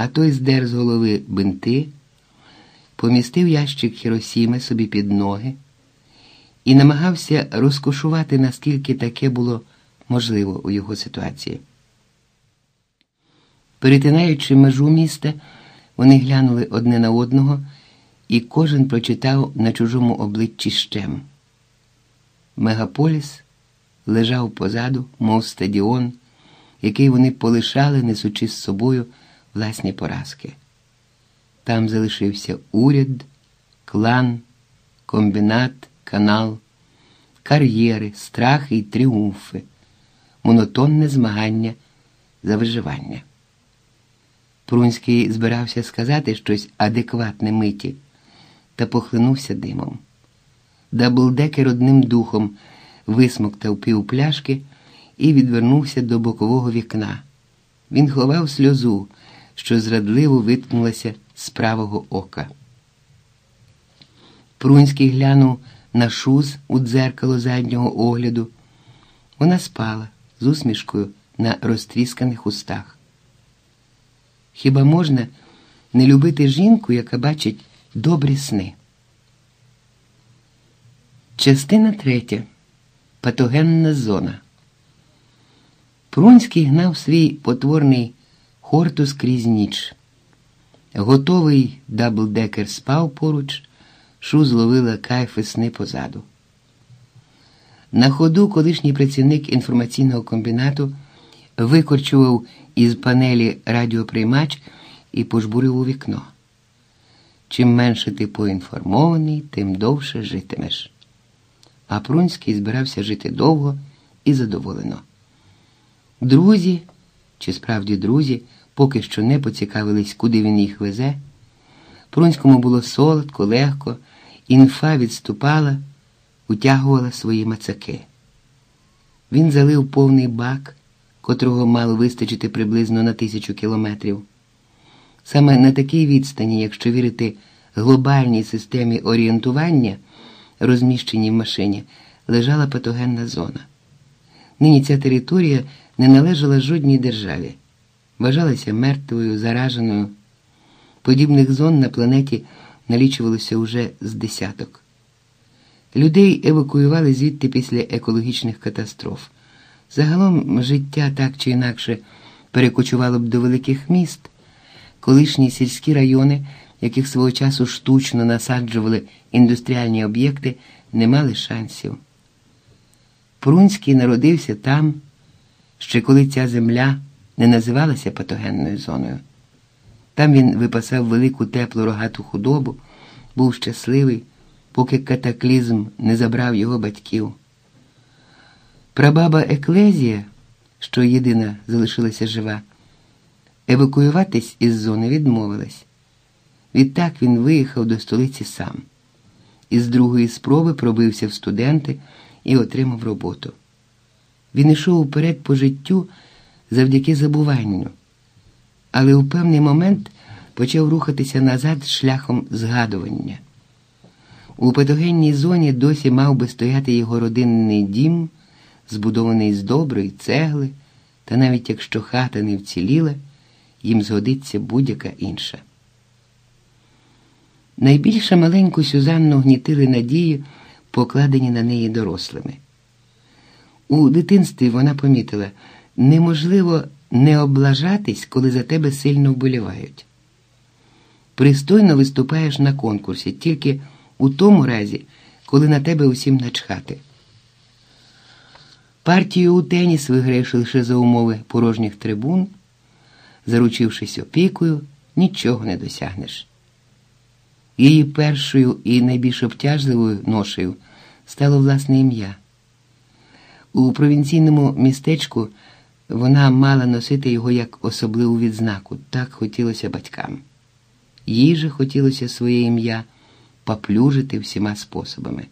а той здер з голови бинти, помістив ящик Хіросіми собі під ноги і намагався розкошувати, наскільки таке було можливо у його ситуації. Перетинаючи межу міста, вони глянули одне на одного, і кожен прочитав на чужому обличчі щем. Мегаполіс лежав позаду, мов стадіон, який вони полишали, несучи з собою власні поразки. Там залишився уряд, клан, комбінат, канал, кар'єри, страхи і тріумфи, монотонне змагання за виживання. Прунський збирався сказати щось адекватне миті та похлинувся димом. Даблдекер одним духом висмоктав пів пляшки і відвернувся до бокового вікна. Він ховав сльозу, що зрадливо виткнулася з правого ока. Прунський глянув на шуз у дзеркало заднього огляду. Вона спала з усмішкою на розтрісканих устах. Хіба можна не любити жінку, яка бачить добрі сни? Частина третя. Патогенна зона. Прунський гнав свій потворний хортус крізь ніч. Готовий даблдекер спав поруч, шу зловила кайфи сни позаду. На ходу колишній працівник інформаційного комбінату викорчував із панелі радіоприймач і пожбурив у вікно. Чим менше ти поінформований, тим довше житимеш. А Прунський збирався жити довго і задоволено. Друзі, чи справді друзі, поки що не поцікавились, куди він їх везе. Прунському було солодко, легко, інфа відступала, утягувала свої мацаки. Він залив повний бак, котрого мало вистачити приблизно на тисячу кілометрів. Саме на такій відстані, якщо вірити глобальній системі орієнтування, розміщеній в машині, лежала патогенна зона. Нині ця територія не належала жодній державі, вважалася мертвою, зараженою. Подібних зон на планеті налічувалося уже з десяток. Людей евакуювали звідти після екологічних катастроф. Загалом життя так чи інакше перекочувало б до великих міст, колишні сільські райони, яких свого часу штучно насаджували індустріальні об'єкти, не мали шансів. Прунський народився там, ще коли ця земля не називалася патогенною зоною. Там він випасав велику теплу рогату худобу, був щасливий, поки катаклізм не забрав його батьків. Прабаба Еклезія, що єдина залишилася жива, евакуюватись із зони відмовилась. Відтак він виїхав до столиці сам. Із другої спроби пробився в студенти і отримав роботу. Він йшов уперед по життю завдяки забуванню, але у певний момент почав рухатися назад шляхом згадування. У патогенній зоні досі мав би стояти його родинний дім, збудований з доброї цегли, та навіть якщо хата не вціліла, їм згодиться будь-яка інша. Найбільше маленьку Сюзанну гнітили надії, покладені на неї дорослими. У дитинстві вона помітила неможливо не облажатись, коли за тебе сильно вболівають. Пристойно виступаєш на конкурсі тільки у тому разі, коли на тебе усім начхати. Партію у теніс виграєш лише за умови порожніх трибун, заручившись опікою, нічого не досягнеш. Її першою і найбільш обтяжливою ношею стало власне ім'я. У провінційному містечку вона мала носити його як особливу відзнаку, так хотілося батькам. Їй же хотілося своє ім'я поплюжити всіма способами.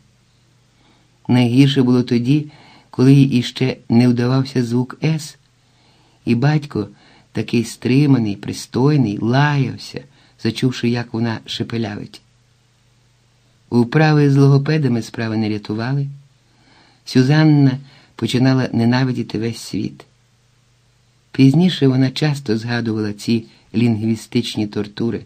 Найгірше було тоді, коли їй іще не вдавався звук С, і батько, такий стриманий, пристойний, лаявся, зачувши, як вона шепелявить. Управи з логопедами справи не рятували. Сюзанна починала ненавидіти весь світ. Пізніше вона часто згадувала ці лінгвістичні тортури.